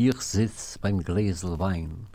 ich sitz beim Gläsel Wein.